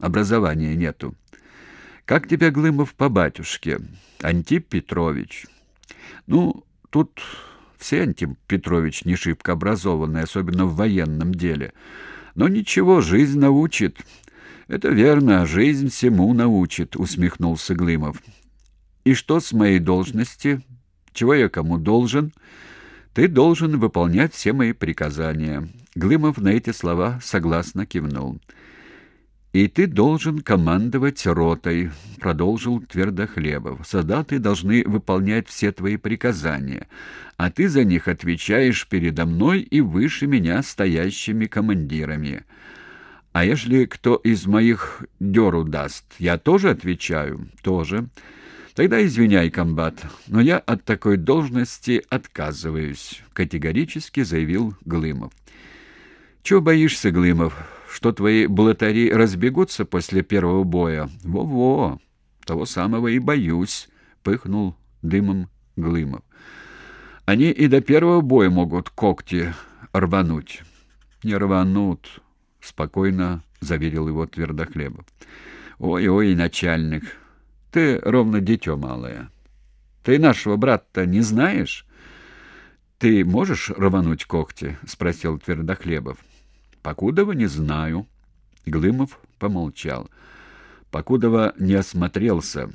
образования нету. Как тебя, Глымов, по батюшке? Антип Петрович. Ну, тут все Антип Петрович не шибко образованные, особенно в военном деле. Но ничего, жизнь научит. Это верно, жизнь всему научит, усмехнулся Глымов. И что с моей должности? Чего я кому должен? Ты должен выполнять все мои приказания. Глымов на эти слова согласно кивнул. «И ты должен командовать ротой», — продолжил Твердохлебов. «Солдаты должны выполнять все твои приказания, а ты за них отвечаешь передо мной и выше меня стоящими командирами. А если кто из моих дёру даст, я тоже отвечаю?» «Тоже». Тогда извиняй, комбат, но я от такой должности отказываюсь, категорически заявил Глымов. Чего боишься, Глымов? Что твои булатари разбегутся после первого боя? Во-во, того самого и боюсь, пыхнул дымом Глымов. Они и до первого боя могут когти рвануть. Не рванут, спокойно заверил его Твердохлебов. Ой-ой, начальник, ты ровно дитё малое. Ты нашего брата не знаешь? Ты можешь рвануть когти? спросил Твердохлебов. Покудова не знаю. Глымов помолчал. Покудова не осмотрелся.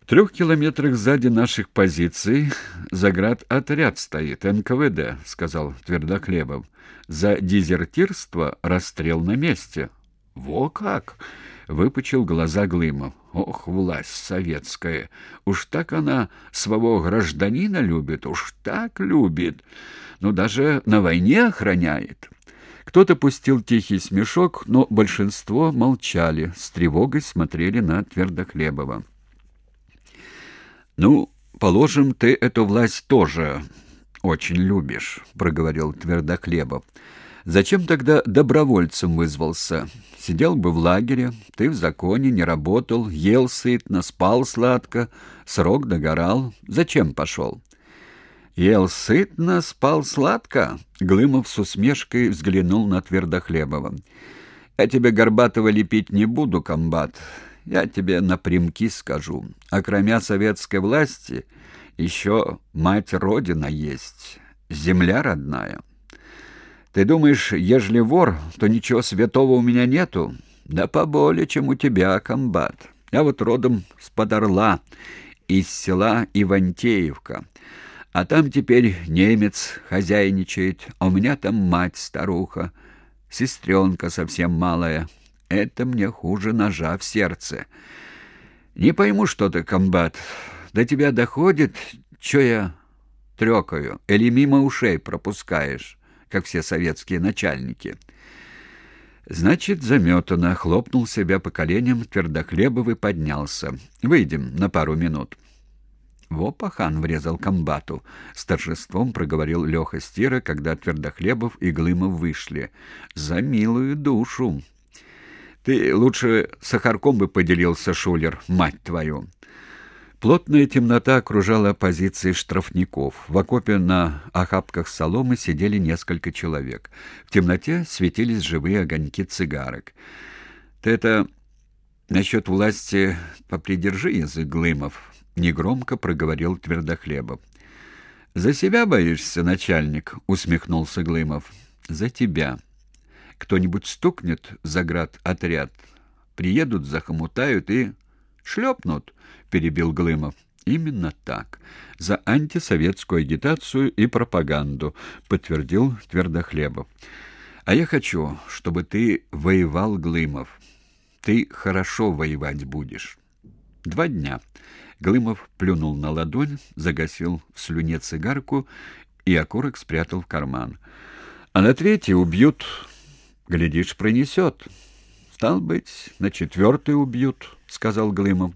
В трех километрах сзади наших позиций заград отряд стоит, НКВД, сказал Твердохлебов. За дезертирство расстрел на месте. Во как! выпучил глаза Глымов. Ох, власть советская! Уж так она своего гражданина любит, уж так любит! Ну, даже на войне охраняет!» Кто-то пустил тихий смешок, но большинство молчали, с тревогой смотрели на Твердохлебова. «Ну, положим, ты эту власть тоже очень любишь», — проговорил Твердохлебов. Зачем тогда добровольцем вызвался? Сидел бы в лагере, ты в законе, не работал, ел сытно, спал сладко, срок догорал. Зачем пошел? Ел сытно, спал сладко? Глымов с усмешкой взглянул на Твердохлебова. Я тебе Горбатого лепить не буду, комбат. Я тебе напрямки скажу. А кроме советской власти еще мать Родина есть, земля родная. Ты думаешь, ежели вор, то ничего святого у меня нету? Да поболее, чем у тебя, комбат. Я вот родом с Подорла, из села Ивантеевка. А там теперь немец хозяйничает, а у меня там мать старуха, сестренка совсем малая. Это мне хуже ножа в сердце. Не пойму, что ты, комбат. До тебя доходит, что я трёкаю, или мимо ушей пропускаешь?» как все советские начальники. Значит, заметано, хлопнул себя по коленям, твердохлебов и поднялся. Выйдем на пару минут. Во пахан врезал комбату. С торжеством проговорил Леха Стира, когда Твердохлебов и Глымов вышли. За милую душу. Ты лучше сахарком бы поделился, Шулер, мать твою. Плотная темнота окружала позиции штрафников. В окопе на охапках соломы сидели несколько человек. В темноте светились живые огоньки цигарок. «Ты это насчет власти попридержи язык, Глымов», — негромко проговорил Твердохлебов. «За себя боишься, начальник?» — усмехнулся Глымов. «За тебя. Кто-нибудь стукнет за град отряд, приедут, захомутают и шлепнут», — перебил Глымов. «Именно так. За антисоветскую агитацию и пропаганду», — подтвердил Твердохлебов. «А я хочу, чтобы ты воевал, Глымов. Ты хорошо воевать будешь. Два дня». Глымов плюнул на ладонь, загасил в слюне цигарку и окурок спрятал в карман. «А на третий убьют. Глядишь, пронесет». «Стал быть, на четвертый убьют», — сказал Глымов.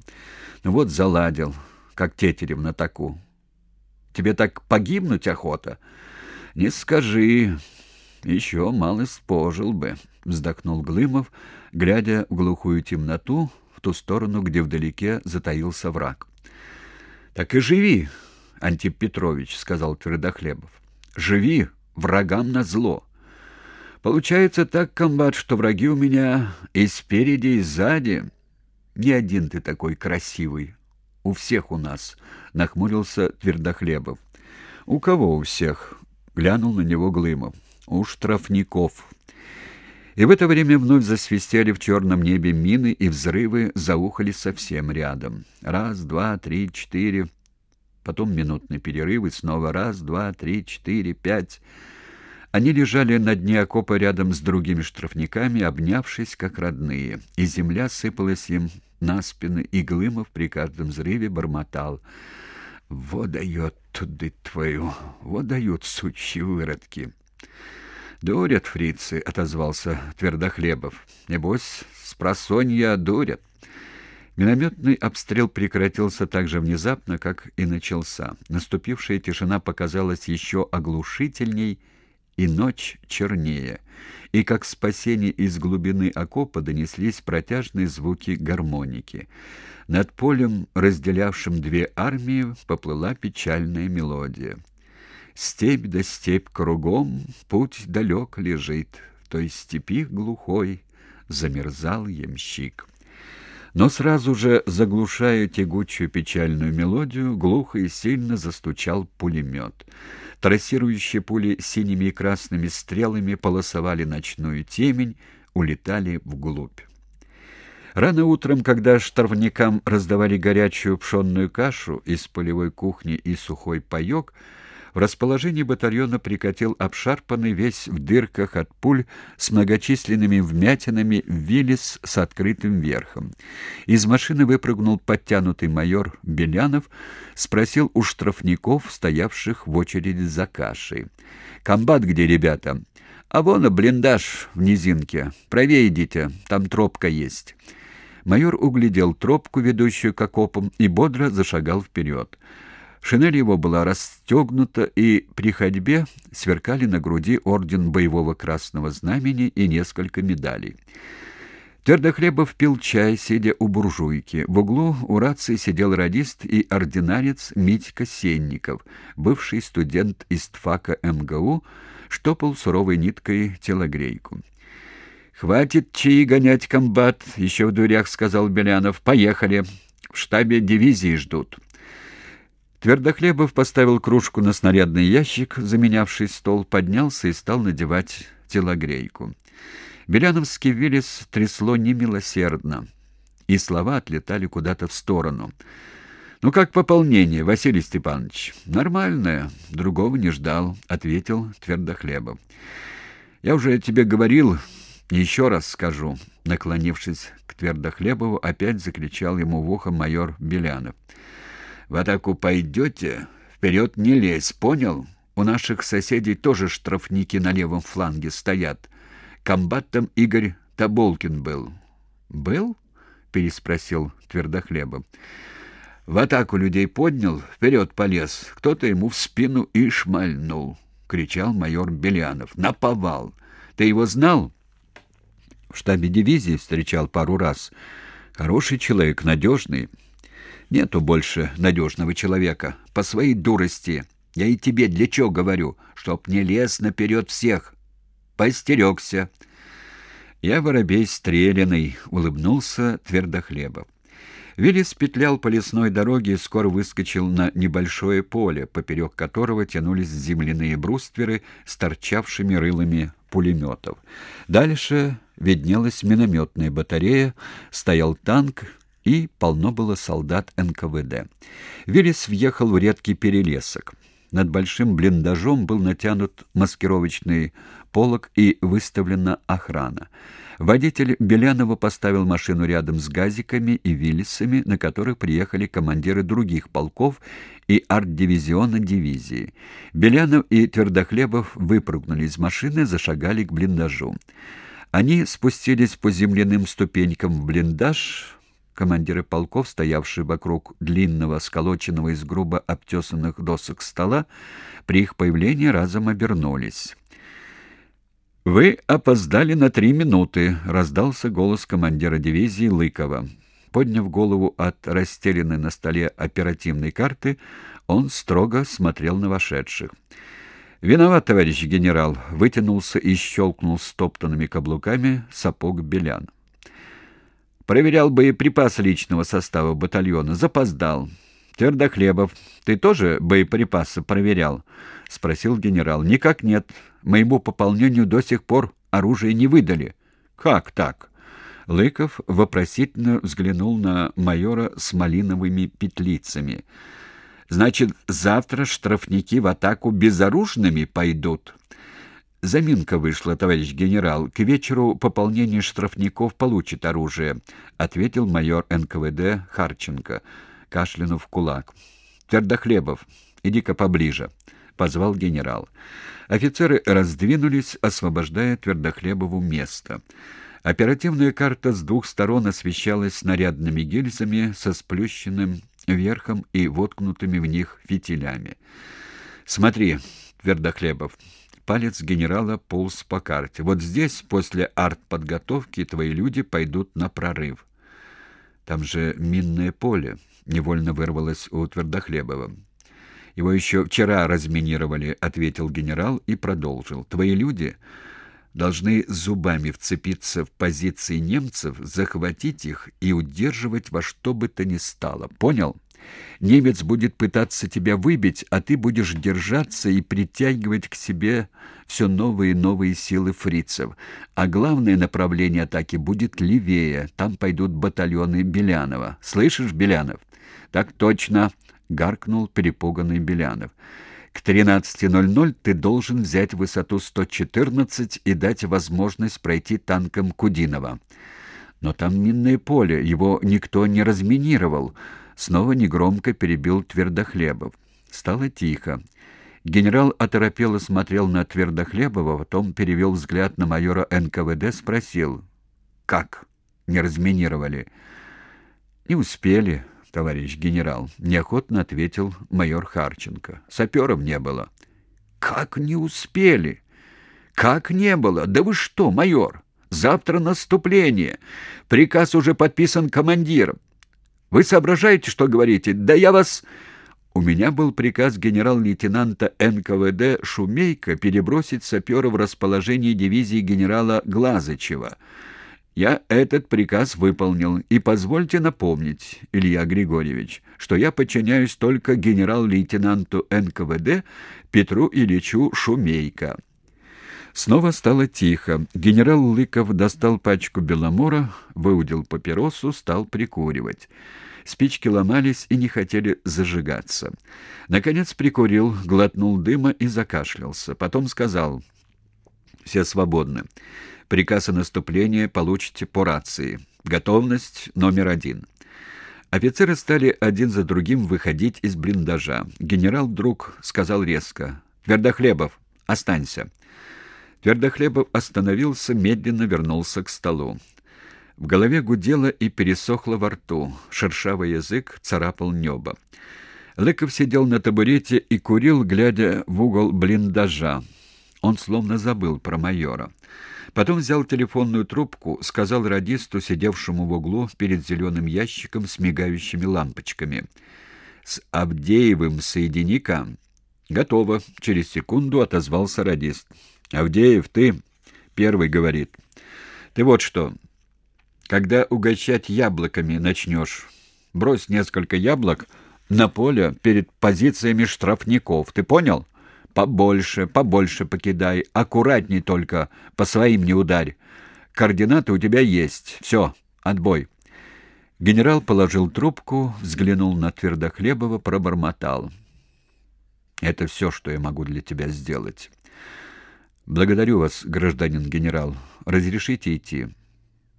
«Ну вот заладил, как тетерев на таку. Тебе так погибнуть охота?» «Не скажи. Еще малость пожил бы», — вздохнул Глымов, глядя в глухую темноту, в ту сторону, где вдалеке затаился враг. «Так и живи, Антип Петрович», — сказал Твердохлебов. «Живи врагам на зло. Получается так, комбат, что враги у меня и спереди, и сзади. Не один ты такой красивый. У всех у нас, — нахмурился Твердохлебов. У кого у всех? — глянул на него Глымов. У штрафников. И в это время вновь засвистели в черном небе мины, и взрывы заухали совсем рядом. Раз, два, три, четыре. Потом минутный перерыв, и снова раз, два, три, четыре, пять. Они лежали на дне окопа рядом с другими штрафниками, обнявшись как родные, и земля сыпалась им на спины, и Глымов при каждом взрыве бормотал. «Во дает туды твою, во дают сучьи выродки!» «Дурят фрицы», — отозвался Твердохлебов. «Небось, с просонья дурят». Минометный обстрел прекратился так же внезапно, как и начался. Наступившая тишина показалась еще оглушительней, и ночь чернее. И как спасение из глубины окопа донеслись протяжные звуки гармоники. Над полем, разделявшим две армии, поплыла печальная мелодия. Степь да степь кругом, путь далек лежит, в той степи глухой замерзал ямщик. Но сразу же, заглушая тягучую печальную мелодию, глухо и сильно застучал пулемет. Трассирующие пули синими и красными стрелами полосовали ночную темень, улетали вглубь. Рано утром, когда штрафникам раздавали горячую пшенную кашу из полевой кухни и сухой паек, в расположении батальона прикатил обшарпанный весь в дырках от пуль с многочисленными вмятинами Виллис с открытым верхом. Из машины выпрыгнул подтянутый майор Белянов, спросил у штрафников, стоявших в очереди за кашей. «Комбат где, ребята?» «А вон блиндаж в низинке. Правее идите, там тропка есть». Майор углядел тропку, ведущую к окопам, и бодро зашагал вперед. Шинель его была расстегнута, и при ходьбе сверкали на груди орден боевого красного знамени и несколько медалей. Твердохлебов пил чай, сидя у буржуйки. В углу у рации сидел радист и ординарец Митька Сенников, бывший студент из ТФАКа МГУ, штопал суровой ниткой телогрейку. «Хватит чаи гонять, комбат!» — еще в дверях сказал Белянов. «Поехали! В штабе дивизии ждут!» Твердохлебов поставил кружку на снарядный ящик, заменявший стол, поднялся и стал надевать телогрейку. Беляновский Виллис трясло немилосердно, и слова отлетали куда-то в сторону. «Ну как пополнение, Василий Степанович?» «Нормальное, другого не ждал», — ответил Твердохлебов. «Я уже тебе говорил, еще раз скажу», — наклонившись к Твердохлебову, опять закричал ему в ухо майор Белянов. В атаку пойдете, вперед не лезь, понял? У наших соседей тоже штрафники на левом фланге стоят. Комбатом Игорь Таболкин был. Был? переспросил Твердохлебов. В атаку людей поднял, вперед полез. Кто-то ему в спину и шмальнул, кричал майор Белянов. Наповал. Ты его знал? В штабе дивизии встречал пару раз. Хороший человек, надежный. Нету больше надежного человека. По своей дурости. Я и тебе для чего говорю? Чтоб не лез наперед всех. Постерегся. Я воробей стреляный, улыбнулся Твердохлебов. Виллис петлял по лесной дороге и скоро выскочил на небольшое поле, поперек которого тянулись земляные брустверы с торчавшими рылами пулеметов. Дальше виднелась минометная батарея, стоял танк, и полно было солдат НКВД. Виллис въехал в редкий перелесок. Над большим блиндажом был натянут маскировочный полог и выставлена охрана. Водитель Белянова поставил машину рядом с газиками и виллисами, на которых приехали командиры других полков и арт-дивизиона дивизии. Белянов и Твердохлебов выпрыгнули из машины, зашагали к блиндажу. Они спустились по земляным ступенькам в блиндаж, Командиры полков, стоявшие вокруг длинного, сколоченного из грубо обтесанных досок стола, при их появлении разом обернулись. «Вы опоздали на три минуты», — раздался голос командира дивизии Лыкова. Подняв голову от расстеленной на столе оперативной карты, он строго смотрел на вошедших. «Виноват, товарищ генерал», — вытянулся и щелкнул стоптанными каблуками сапог Белян. «Проверял боеприпасы личного состава батальона. Запоздал. Твердохлебов, ты тоже боеприпасы проверял?» — спросил генерал. «Никак нет. Моему пополнению до сих пор оружие не выдали». «Как так?» Лыков вопросительно взглянул на майора с малиновыми петлицами — Значит, завтра штрафники в атаку безоружными пойдут. Заминка вышла, товарищ генерал. К вечеру пополнение штрафников получит оружие, ответил майор НКВД Харченко, кашлянув кулак. Твердохлебов, иди-ка поближе, позвал генерал. Офицеры раздвинулись, освобождая Твердохлебову место. Оперативная карта с двух сторон освещалась снарядными гильзами со сплющенным верхом и воткнутыми в них фитилями. «Смотри, Твердохлебов». Палец генерала полз по карте. «Вот здесь, после артподготовки, твои люди пойдут на прорыв». «Там же минное поле», — невольно вырвалось у Твердохлебова. «Его еще вчера разминировали», — ответил генерал и продолжил. «Твои люди...» должны зубами вцепиться в позиции немцев, захватить их и удерживать во что бы то ни стало. Понял? Немец будет пытаться тебя выбить, а ты будешь держаться и притягивать к себе все новые и новые силы фрицев. А главное направление атаки будет левее. Там пойдут батальоны Белянова. Слышишь, Белянов? Так точно, гаркнул перепуганный Белянов. К 13.00 ты должен взять высоту 114 и дать возможность пройти танком Кудинова. Но там минное поле, его никто не разминировал. Снова негромко перебил Твердохлебов. Стало тихо. Генерал оторопело смотрел на Твердохлебова, потом перевел взгляд на майора НКВД, спросил. «Как? Не разминировали?» «Не успели», товарищ генерал, неохотно ответил майор Харченко. Саперов не было. Как не успели? Как не было? Да вы что, майор? Завтра наступление. Приказ уже подписан командиром. Вы соображаете, что говорите? Да я вас у меня был приказ генерал-лейтенанта НКВД Шумейко перебросить сапера в расположение дивизии генерала Глазычева. Я этот приказ выполнил, и позвольте напомнить, Илья Григорьевич, что я подчиняюсь только генерал-лейтенанту НКВД Петру Ильичу Шумейко. Снова стало тихо. Генерал Лыков достал пачку беломора, выудил папиросу, стал прикуривать. Спички ломались и не хотели зажигаться. Наконец прикурил, глотнул дыма и закашлялся. Потом сказал «Все свободны». Приказ о наступлении получите по рации. Готовность номер один. Офицеры стали один за другим выходить из блиндажа. Генерал вдруг сказал резко «Твердохлебов, останься». Твердохлебов остановился, медленно вернулся к столу. В голове гудело и пересохло во рту. Шершавый язык царапал небо. Лыков сидел на табурете и курил, глядя в угол блиндажа. Он словно забыл про майора. Потом взял телефонную трубку, сказал радисту, сидевшему в углу перед зеленым ящиком с мигающими лампочками. «С Авдеевым соедини-ка». «Готово», — через секунду отозвался радист. «Авдеев, ты?» — первый говорит. «Ты вот что, когда угощать яблоками начнешь, брось несколько яблок на поле перед позициями штрафников, ты понял?» Побольше, побольше покидай, аккуратней только, по своим не ударь. Координаты у тебя есть. Все, отбой. Генерал положил трубку, взглянул на Твердохлебова, пробормотал. Это все, что я могу для тебя сделать. Благодарю вас, гражданин генерал. Разрешите идти.